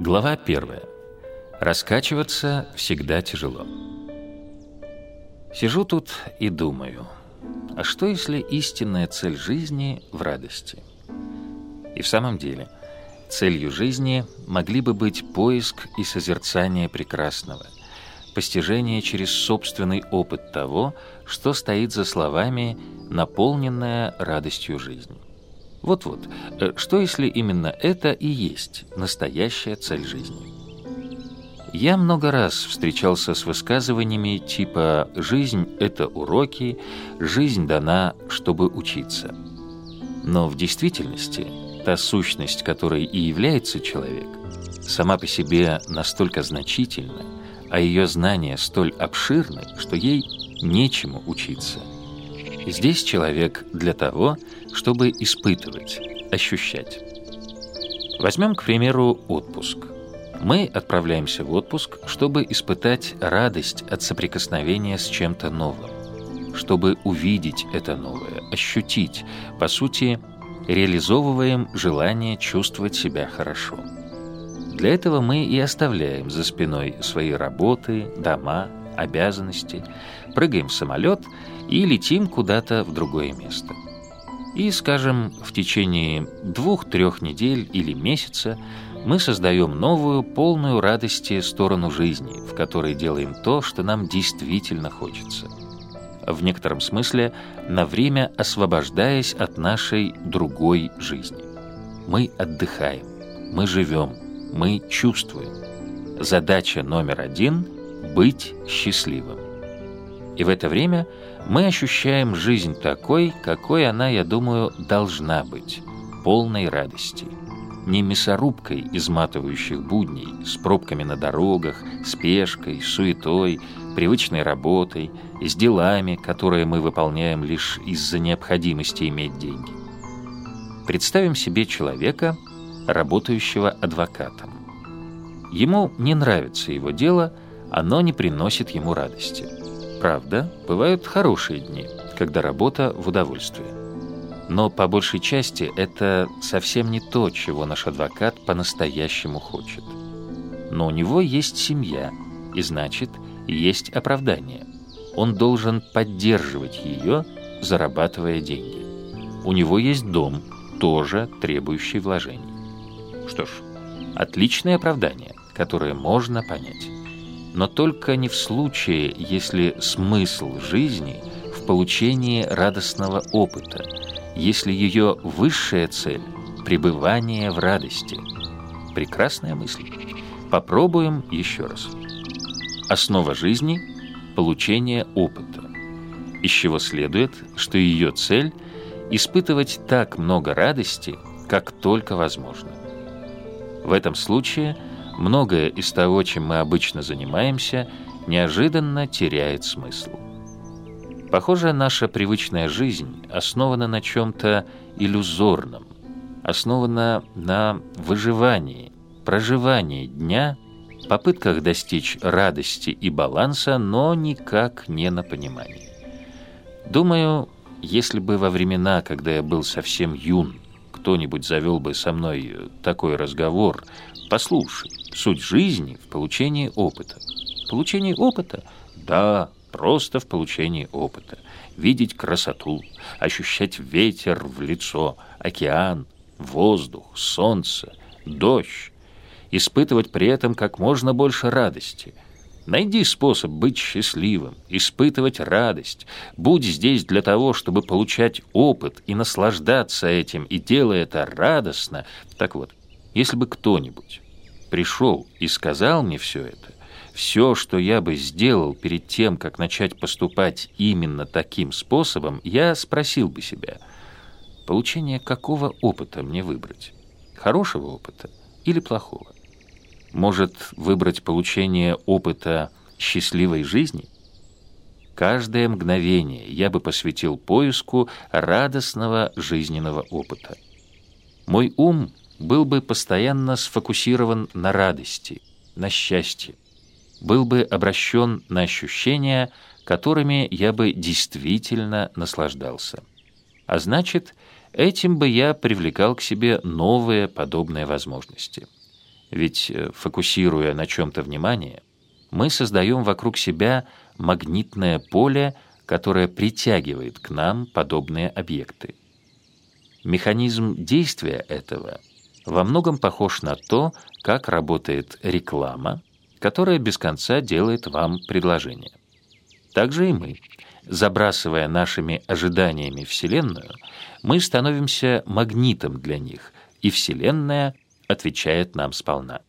Глава первая. Раскачиваться всегда тяжело. Сижу тут и думаю, а что если истинная цель жизни в радости? И в самом деле, целью жизни могли бы быть поиск и созерцание прекрасного, постижение через собственный опыт того, что стоит за словами «наполненная радостью жизнь». Вот-вот, э, что если именно это и есть настоящая цель жизни? Я много раз встречался с высказываниями типа «жизнь – это уроки», «жизнь дана, чтобы учиться». Но в действительности та сущность, которой и является человек, сама по себе настолько значительна, а ее знания столь обширны, что ей нечему учиться – Здесь человек для того, чтобы испытывать, ощущать. Возьмем, к примеру, отпуск. Мы отправляемся в отпуск, чтобы испытать радость от соприкосновения с чем-то новым, чтобы увидеть это новое, ощутить, по сути, реализовываем желание чувствовать себя хорошо. Для этого мы и оставляем за спиной свои работы, дома, обязанности, прыгаем в самолет и летим куда-то в другое место. И, скажем, в течение двух-трех недель или месяца мы создаем новую, полную радости сторону жизни, в которой делаем то, что нам действительно хочется. В некотором смысле на время освобождаясь от нашей другой жизни. Мы отдыхаем, мы живем, мы чувствуем. Задача номер один — быть счастливым. И в это время мы ощущаем жизнь такой, какой она, я думаю, должна быть, полной радости. Не мясорубкой изматывающих будней, с пробками на дорогах, спешкой, суетой, привычной работой, с делами, которые мы выполняем лишь из-за необходимости иметь деньги. Представим себе человека, работающего адвокатом. Ему не нравится его дело, оно не приносит ему радости. Правда, бывают хорошие дни, когда работа в удовольствие. Но по большей части это совсем не то, чего наш адвокат по-настоящему хочет. Но у него есть семья, и значит, есть оправдание. Он должен поддерживать ее, зарабатывая деньги. У него есть дом, тоже требующий вложений. Что ж, отличное оправдание, которое можно понять но только не в случае, если смысл жизни в получении радостного опыта, если ее высшая цель – пребывание в радости. Прекрасная мысль. Попробуем еще раз. Основа жизни – получение опыта, из чего следует, что ее цель – испытывать так много радости, как только возможно. В этом случае – многое из того, чем мы обычно занимаемся, неожиданно теряет смысл. Похоже, наша привычная жизнь основана на чем-то иллюзорном, основана на выживании, проживании дня, попытках достичь радости и баланса, но никак не на понимании. Думаю, если бы во времена, когда я был совсем юн, кто-нибудь завел бы со мной такой разговор, послушай, Суть жизни в получении опыта. Получение опыта? Да, просто в получении опыта. Видеть красоту, ощущать ветер в лицо, океан, воздух, солнце, дождь. Испытывать при этом как можно больше радости. Найди способ быть счастливым, испытывать радость. Будь здесь для того, чтобы получать опыт и наслаждаться этим, и делая это радостно. Так вот, если бы кто-нибудь пришел и сказал мне все это, все, что я бы сделал перед тем, как начать поступать именно таким способом, я спросил бы себя, получение какого опыта мне выбрать? Хорошего опыта или плохого? Может, выбрать получение опыта счастливой жизни? Каждое мгновение я бы посвятил поиску радостного жизненного опыта. Мой ум был бы постоянно сфокусирован на радости, на счастье, был бы обращен на ощущения, которыми я бы действительно наслаждался. А значит, этим бы я привлекал к себе новые подобные возможности. Ведь, э, фокусируя на чем-то внимание, мы создаем вокруг себя магнитное поле, которое притягивает к нам подобные объекты. Механизм действия этого во многом похож на то, как работает реклама, которая без конца делает вам предложение. Также и мы. Забрасывая нашими ожиданиями Вселенную, мы становимся магнитом для них, и Вселенная отвечает нам сполна.